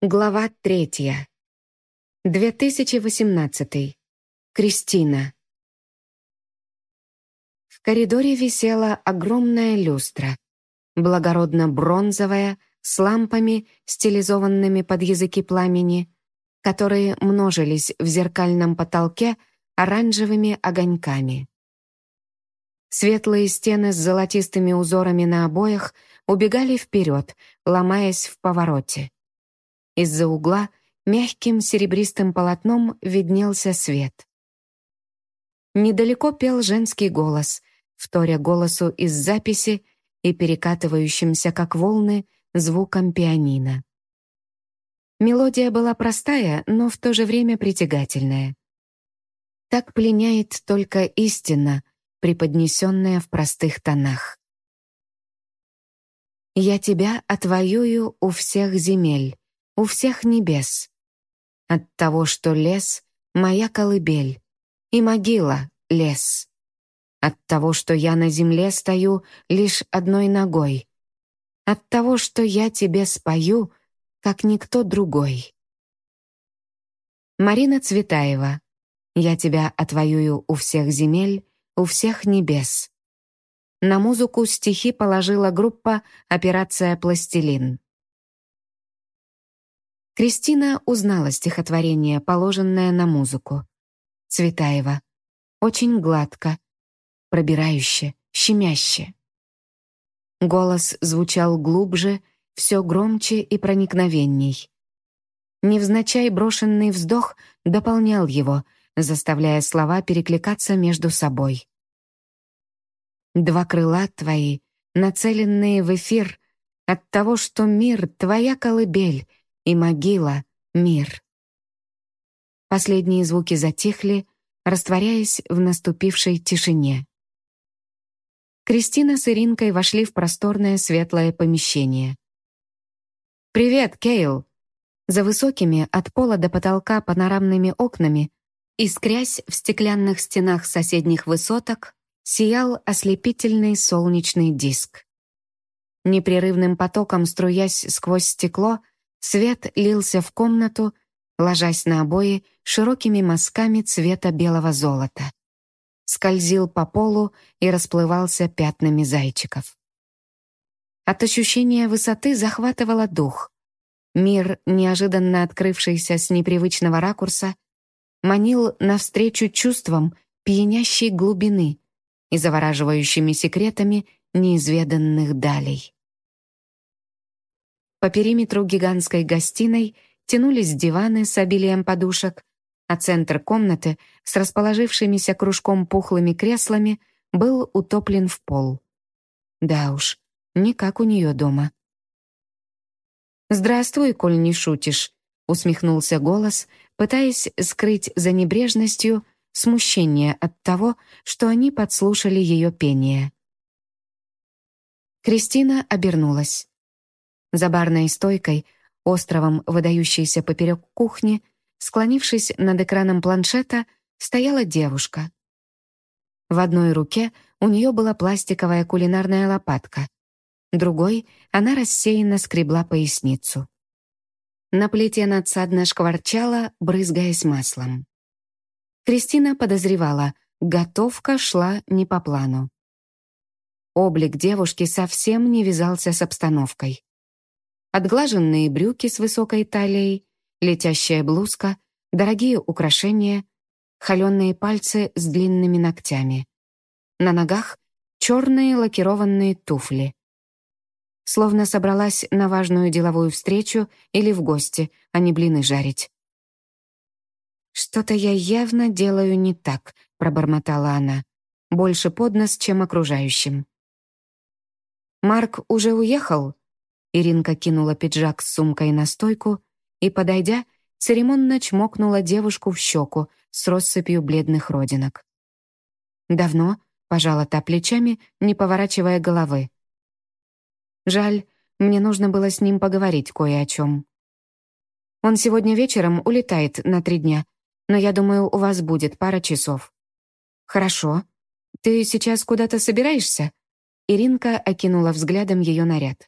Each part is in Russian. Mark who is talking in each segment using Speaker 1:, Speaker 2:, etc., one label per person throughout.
Speaker 1: Глава третья. 2018. Кристина. В коридоре висела огромная люстра, благородно-бронзовая, с лампами, стилизованными под языки пламени, которые множились в зеркальном потолке оранжевыми огоньками. Светлые стены с золотистыми узорами на обоях убегали вперед, ломаясь в повороте. Из-за угла мягким серебристым полотном виднелся свет. Недалеко пел женский голос, вторя голосу из записи и перекатывающимся, как волны, звуком пианино. Мелодия была простая, но в то же время притягательная. Так пленяет только истина, преподнесенная в простых тонах. «Я тебя отвоюю у всех земель, у всех небес. От того, что лес — моя колыбель, и могила — лес. От того, что я на земле стою лишь одной ногой. От того, что я тебе спою, как никто другой. Марина Цветаева. Я тебя отвоюю у всех земель, у всех небес. На музыку стихи положила группа «Операция Пластилин». Кристина узнала стихотворение, положенное на музыку. Цветаева. Очень гладко, пробирающе, щемяще. Голос звучал глубже, все громче и проникновенней. Невзначай брошенный вздох дополнял его, заставляя слова перекликаться между собой. «Два крыла твои, нацеленные в эфир, от того, что мир — твоя колыбель, и могила — мир. Последние звуки затихли, растворяясь в наступившей тишине. Кристина с Иринкой вошли в просторное светлое помещение. «Привет, Кейл!» За высокими от пола до потолка панорамными окнами, искрясь в стеклянных стенах соседних высоток, сиял ослепительный солнечный диск. Непрерывным потоком струясь сквозь стекло, Свет лился в комнату, ложась на обои широкими мазками цвета белого золота. Скользил по полу и расплывался пятнами зайчиков. От ощущения высоты захватывало дух. Мир, неожиданно открывшийся с непривычного ракурса, манил навстречу чувствам пьянящей глубины и завораживающими секретами неизведанных далей. По периметру гигантской гостиной тянулись диваны с обилием подушек, а центр комнаты с расположившимися кружком пухлыми креслами был утоплен в пол. Да уж, не как у нее дома. «Здравствуй, коль не шутишь», — усмехнулся голос, пытаясь скрыть за небрежностью смущение от того, что они подслушали ее пение. Кристина обернулась. За барной стойкой, островом, выдающейся поперек кухни, склонившись над экраном планшета, стояла девушка. В одной руке у нее была пластиковая кулинарная лопатка, другой она рассеянно скребла поясницу. На плите надсадно шкварчала, брызгаясь маслом. Кристина подозревала, готовка шла не по плану. Облик девушки совсем не вязался с обстановкой отглаженные брюки с высокой талией, летящая блузка, дорогие украшения, холеные пальцы с длинными ногтями. На ногах черные лакированные туфли. Словно собралась на важную деловую встречу или в гости, а не блины жарить. «Что-то я явно делаю не так», — пробормотала она. «Больше под нос, чем окружающим». «Марк уже уехал?» Иринка кинула пиджак с сумкой на стойку и, подойдя, церемонно чмокнула девушку в щеку с россыпью бледных родинок. «Давно?» — пожала та плечами, не поворачивая головы. «Жаль, мне нужно было с ним поговорить кое о чем. Он сегодня вечером улетает на три дня, но я думаю, у вас будет пара часов». «Хорошо. Ты сейчас куда-то собираешься?» Иринка окинула взглядом ее наряд.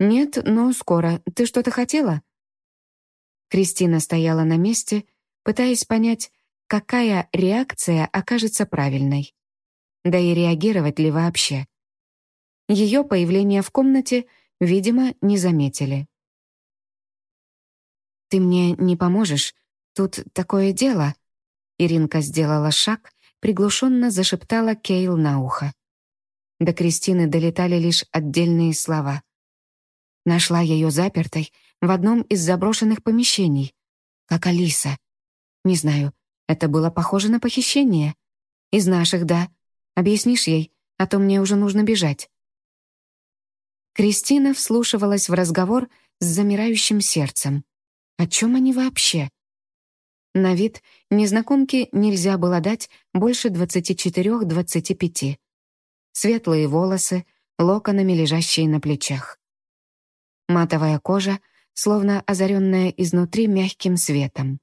Speaker 1: «Нет, но скоро. Ты что-то хотела?» Кристина стояла на месте, пытаясь понять, какая реакция окажется правильной. Да и реагировать ли вообще. Ее появление в комнате, видимо, не заметили. «Ты мне не поможешь? Тут такое дело». Иринка сделала шаг, приглушенно зашептала Кейл на ухо. До Кристины долетали лишь отдельные слова. Нашла ее запертой в одном из заброшенных помещений, как Алиса. Не знаю, это было похоже на похищение. Из наших, да. Объяснишь ей, а то мне уже нужно бежать. Кристина вслушивалась в разговор с замирающим сердцем. О чем они вообще? На вид незнакомке нельзя было дать больше 24-25. Светлые волосы, локонами лежащие на плечах. Матовая кожа, словно озаренная изнутри мягким светом.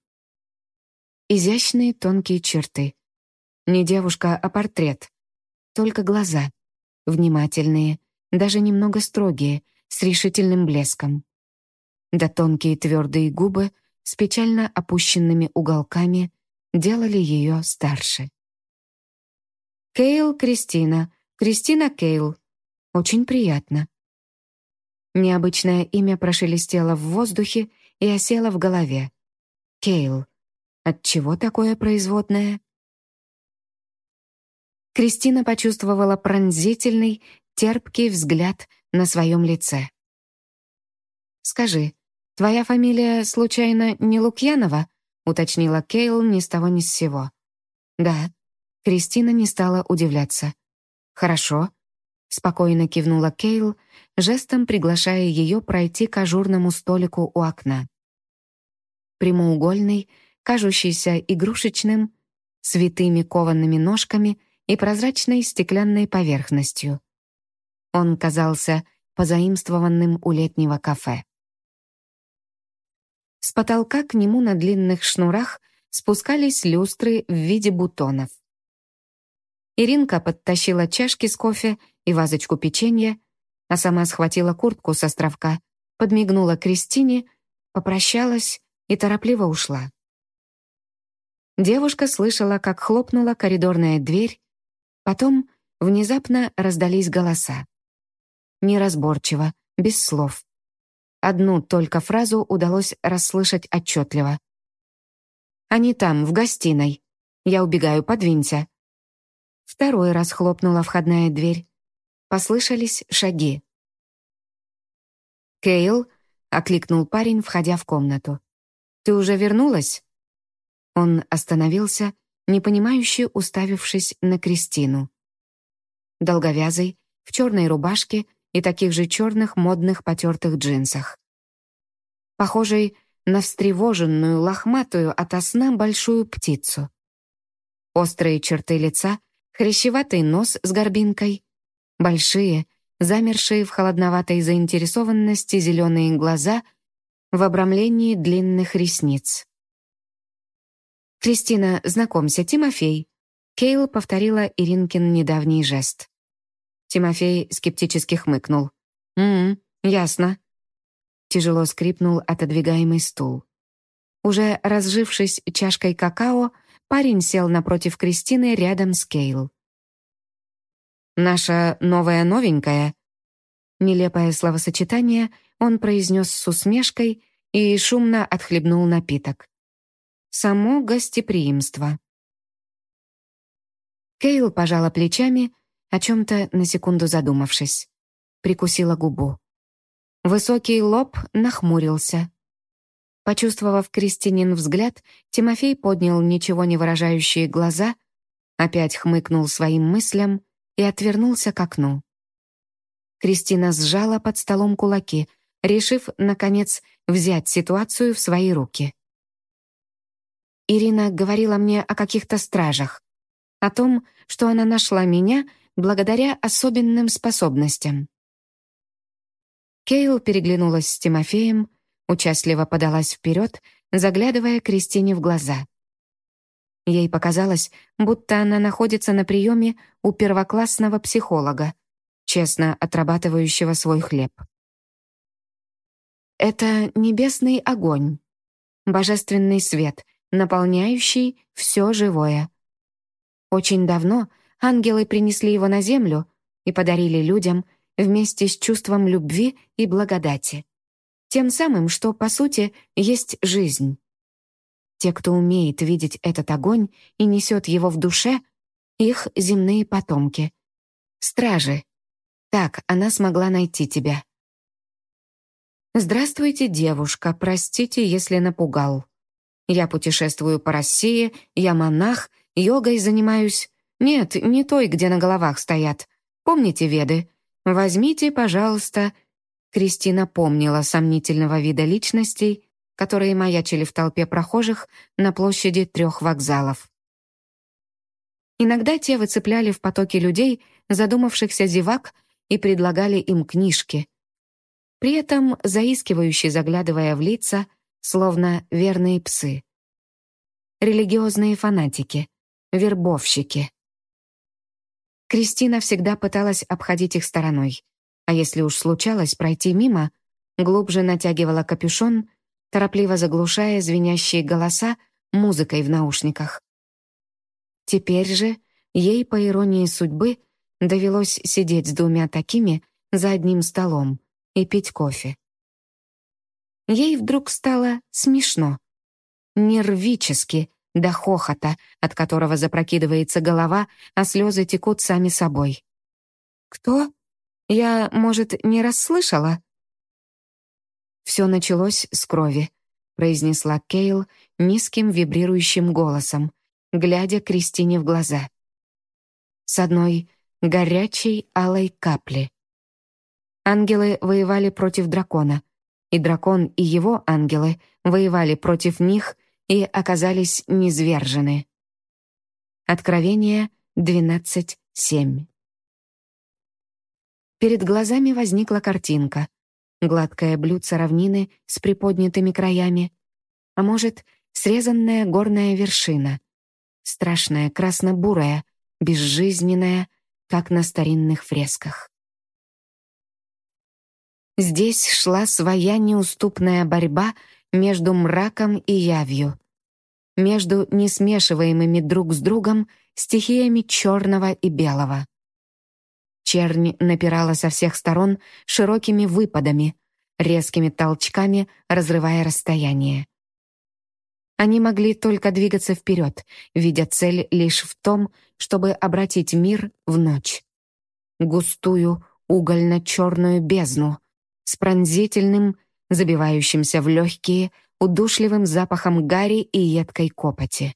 Speaker 1: Изящные тонкие черты. Не девушка, а портрет. Только глаза. Внимательные, даже немного строгие, с решительным блеском да тонкие твердые губы с печально опущенными уголками делали ее старше. Кейл Кристина, Кристина Кейл. Очень приятно. Необычное имя прошелестело в воздухе и осело в голове. Кейл. Отчего такое производное? Кристина почувствовала пронзительный, терпкий взгляд на своем лице. «Скажи, твоя фамилия, случайно, не Лукьянова?» — уточнила Кейл ни с того ни с сего. «Да». Кристина не стала удивляться. «Хорошо», — спокойно кивнула Кейл, жестом приглашая ее пройти к ажурному столику у окна. Прямоугольный, кажущийся игрушечным, с витыми коваными ножками и прозрачной стеклянной поверхностью. Он казался позаимствованным у летнего кафе. С потолка к нему на длинных шнурах спускались люстры в виде бутонов. Иринка подтащила чашки с кофе и вазочку печенья, а сама схватила куртку с островка, подмигнула Кристине, попрощалась и торопливо ушла. Девушка слышала, как хлопнула коридорная дверь, потом внезапно раздались голоса. Неразборчиво, без слов. Одну только фразу удалось расслышать отчетливо. «Они там, в гостиной. Я убегаю, подвинься». Второй раз хлопнула входная дверь. Послышались шаги. «Кейл», — окликнул парень, входя в комнату. «Ты уже вернулась?» Он остановился, непонимающе уставившись на Кристину. Долговязый, в черной рубашке и таких же черных модных потертых джинсах. Похожий на встревоженную, лохматую ото сна большую птицу. Острые черты лица, хрящеватый нос с горбинкой, большие, замершие в холодноватой заинтересованности зеленые глаза в обрамлении длинных ресниц. «Кристина, знакомься, Тимофей», Кейл повторила Иринкин недавний жест. Тимофей скептически хмыкнул. «М-м, ясно». Тяжело скрипнул отодвигаемый стул. Уже разжившись чашкой какао, парень сел напротив Кристины рядом с Кейл. «Наша новая новенькая?» Нелепое словосочетание он произнес с усмешкой и шумно отхлебнул напиток. Само гостеприимство. Кейл пожала плечами о чем-то на секунду задумавшись. Прикусила губу. Высокий лоб нахмурился. Почувствовав Кристинин взгляд, Тимофей поднял ничего не выражающие глаза, опять хмыкнул своим мыслям и отвернулся к окну. Кристина сжала под столом кулаки, решив, наконец, взять ситуацию в свои руки. Ирина говорила мне о каких-то стражах, о том, что она нашла меня благодаря особенным способностям. Кейл переглянулась с Тимофеем, участливо подалась вперед, заглядывая Кристине в глаза. Ей показалось, будто она находится на приеме у первоклассного психолога, честно отрабатывающего свой хлеб. «Это небесный огонь», божественный свет, наполняющий все живое. Очень давно ангелы принесли его на землю и подарили людям вместе с чувством любви и благодати. Тем самым, что, по сути, есть жизнь. Те, кто умеет видеть этот огонь и несет его в душе, их земные потомки. Стражи. Так она смогла найти тебя. «Здравствуйте, девушка, простите, если напугал. Я путешествую по России, я монах, йогой занимаюсь. Нет, не той, где на головах стоят. Помните веды? Возьмите, пожалуйста...» Кристина помнила сомнительного вида личностей, которые маячили в толпе прохожих на площади трех вокзалов. Иногда те выцепляли в потоке людей задумавшихся зевак и предлагали им книжки, при этом заискивающе заглядывая в лица, словно верные псы. Религиозные фанатики, вербовщики. Кристина всегда пыталась обходить их стороной, а если уж случалось пройти мимо, глубже натягивала капюшон торопливо заглушая звенящие голоса музыкой в наушниках. Теперь же ей, по иронии судьбы, довелось сидеть с двумя такими за одним столом и пить кофе. Ей вдруг стало смешно. Нервически, до хохота, от которого запрокидывается голова, а слезы текут сами собой. «Кто? Я, может, не расслышала?» «Все началось с крови», — произнесла Кейл низким вибрирующим голосом, глядя Кристине в глаза. С одной горячей алой капли. Ангелы воевали против дракона, и дракон и его ангелы воевали против них и оказались низвержены. Откровение 12.7 Перед глазами возникла картинка гладкое блюдце равнины с приподнятыми краями, а может, срезанная горная вершина, страшная красно-бурая, безжизненная, как на старинных фресках. Здесь шла своя неуступная борьба между мраком и явью, между несмешиваемыми друг с другом стихиями черного и белого. Чернь напирала со всех сторон широкими выпадами, резкими толчками разрывая расстояние. Они могли только двигаться вперед, видя цель лишь в том, чтобы обратить мир в ночь. Густую, угольно-черную бездну с пронзительным, забивающимся в легкие, удушливым запахом гари и едкой копоти.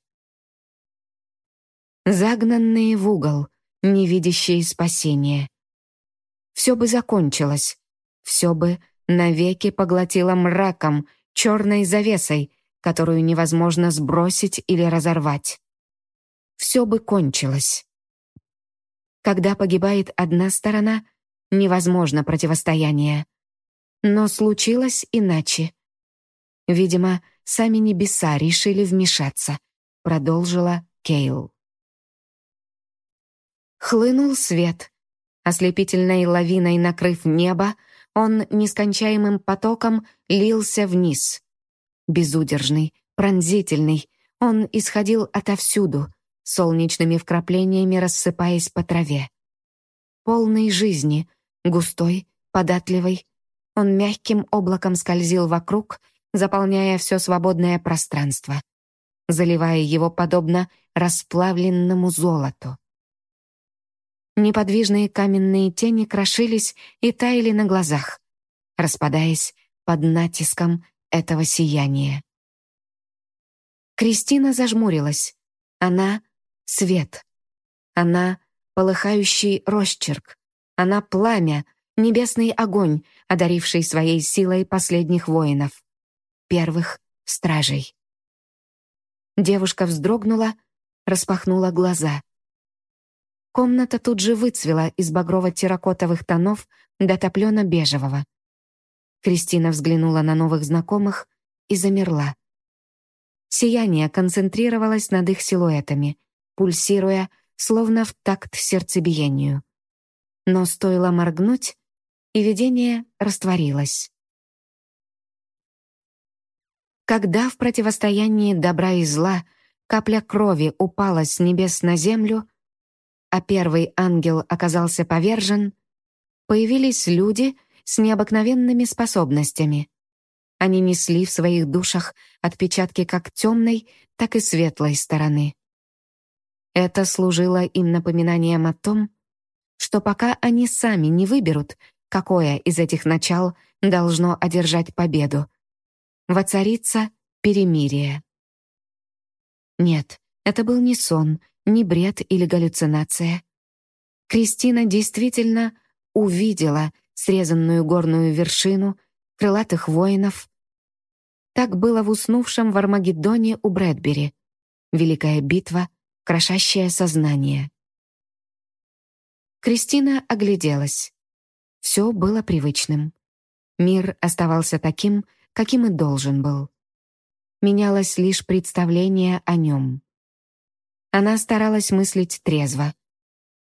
Speaker 1: Загнанные в угол, не видящие спасения. Все бы закончилось, все бы навеки поглотило мраком, черной завесой, которую невозможно сбросить или разорвать. Все бы кончилось. Когда погибает одна сторона, невозможно противостояние. Но случилось иначе. Видимо, сами небеса решили вмешаться, продолжила Кейл. Хлынул свет. Ослепительной лавиной накрыв небо, он нескончаемым потоком лился вниз. Безудержный, пронзительный, он исходил отовсюду, солнечными вкраплениями рассыпаясь по траве. Полный жизни, густой, податливый, он мягким облаком скользил вокруг, заполняя все свободное пространство, заливая его подобно расплавленному золоту. Неподвижные каменные тени крошились и таяли на глазах, распадаясь под натиском этого сияния. Кристина зажмурилась. Она — свет. Она — полыхающий росчерк. Она — пламя, небесный огонь, одаривший своей силой последних воинов. Первых стражей. Девушка вздрогнула, распахнула глаза. Комната тут же выцвела из багрово-терракотовых тонов до топлено-бежевого. Кристина взглянула на новых знакомых и замерла. Сияние концентрировалось над их силуэтами, пульсируя, словно в такт сердцебиению. Но стоило моргнуть, и видение растворилось. Когда в противостоянии добра и зла капля крови упала с небес на землю, а первый ангел оказался повержен, появились люди с необыкновенными способностями. Они несли в своих душах отпечатки как темной, так и светлой стороны. Это служило им напоминанием о том, что пока они сами не выберут, какое из этих начал должно одержать победу, воцарится перемирие. Нет, это был не сон, не бред или галлюцинация. Кристина действительно увидела срезанную горную вершину, крылатых воинов. Так было в уснувшем в Армагеддоне у Брэдбери. Великая битва, крошащее сознание. Кристина огляделась. Все было привычным. Мир оставался таким, каким и должен был. Менялось лишь представление о нем. Она старалась мыслить трезво.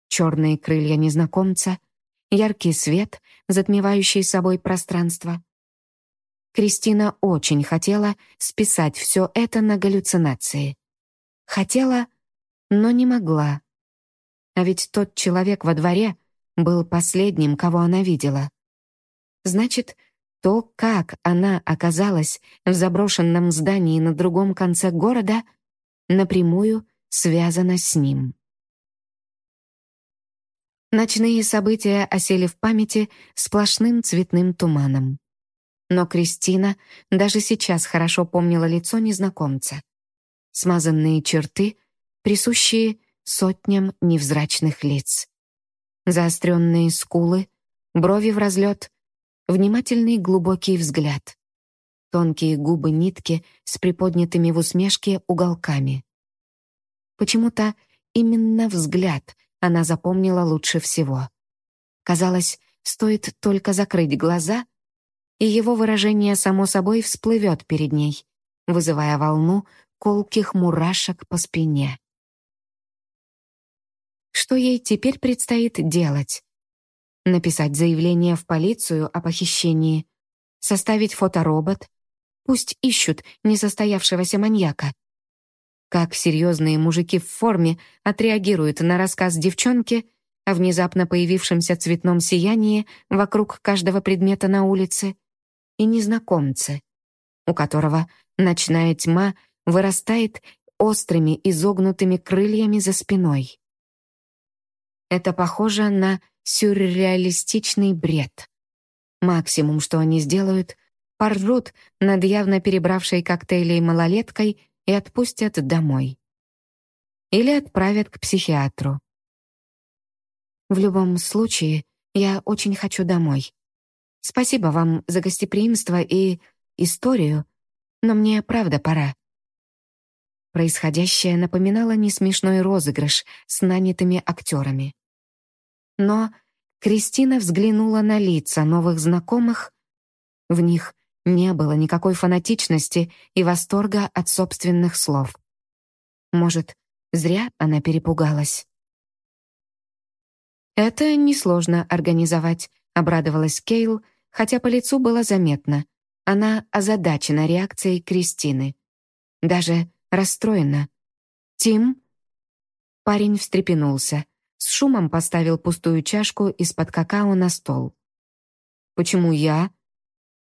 Speaker 1: Черные крылья незнакомца, яркий свет, затмевающий собой пространство. Кристина очень хотела списать все это на галлюцинации. Хотела, но не могла. А ведь тот человек во дворе был последним, кого она видела. Значит, то, как она оказалась в заброшенном здании на другом конце города, напрямую связано с ним. Ночные события осели в памяти сплошным цветным туманом. Но Кристина даже сейчас хорошо помнила лицо незнакомца. Смазанные черты, присущие сотням невзрачных лиц. Заостренные скулы, брови в разлет, внимательный глубокий взгляд. Тонкие губы нитки с приподнятыми в усмешке уголками. Почему-то именно взгляд она запомнила лучше всего. Казалось, стоит только закрыть глаза, и его выражение само собой всплывет перед ней, вызывая волну колких мурашек по спине. Что ей теперь предстоит делать? Написать заявление в полицию о похищении, составить фоторобот, пусть ищут несостоявшегося маньяка. Как серьезные мужики в форме отреагируют на рассказ девчонки о внезапно появившемся цветном сиянии вокруг каждого предмета на улице и незнакомце, у которого ночная тьма вырастает острыми изогнутыми крыльями за спиной. Это похоже на сюрреалистичный бред. Максимум, что они сделают, поржут над явно перебравшей коктейлей малолеткой и отпустят домой. Или отправят к психиатру. В любом случае, я очень хочу домой. Спасибо вам за гостеприимство и историю, но мне правда пора. Происходящее напоминало несмешной розыгрыш с нанятыми актерами. Но Кристина взглянула на лица новых знакомых. В них не было никакой фанатичности и восторга от собственных слов. Может, зря она перепугалась. «Это несложно организовать», — обрадовалась Кейл, хотя по лицу было заметно. Она озадачена реакцией Кристины. Даже расстроена. «Тим?» Парень встрепенулся, с шумом поставил пустую чашку из-под какао на стол. «Почему я?»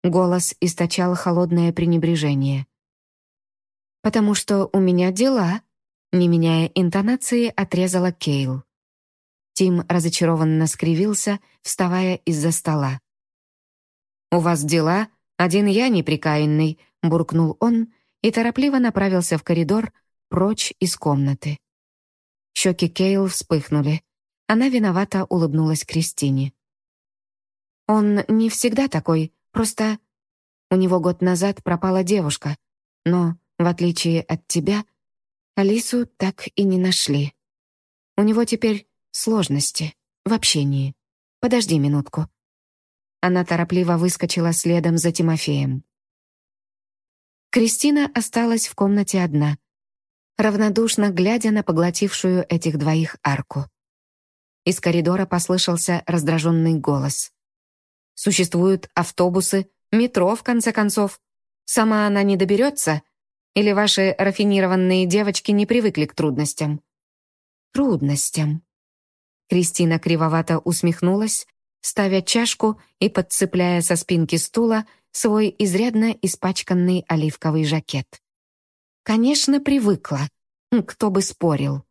Speaker 1: Голос источал холодное пренебрежение. «Потому что у меня дела», — не меняя интонации, отрезала Кейл. Тим разочарованно скривился, вставая из-за стола. «У вас дела? Один я неприкаянный», — буркнул он и торопливо направился в коридор, прочь из комнаты. Щеки Кейл вспыхнули. Она виновато улыбнулась Кристине. «Он не всегда такой», Просто у него год назад пропала девушка, но, в отличие от тебя, Алису так и не нашли. У него теперь сложности в общении. Подожди минутку». Она торопливо выскочила следом за Тимофеем. Кристина осталась в комнате одна, равнодушно глядя на поглотившую этих двоих арку. Из коридора послышался раздраженный голос. Существуют автобусы, метро, в конце концов. Сама она не доберется? Или ваши рафинированные девочки не привыкли к трудностям? Трудностям. Кристина кривовато усмехнулась, ставя чашку и подцепляя со спинки стула свой изрядно испачканный оливковый жакет. Конечно, привыкла. Кто бы спорил.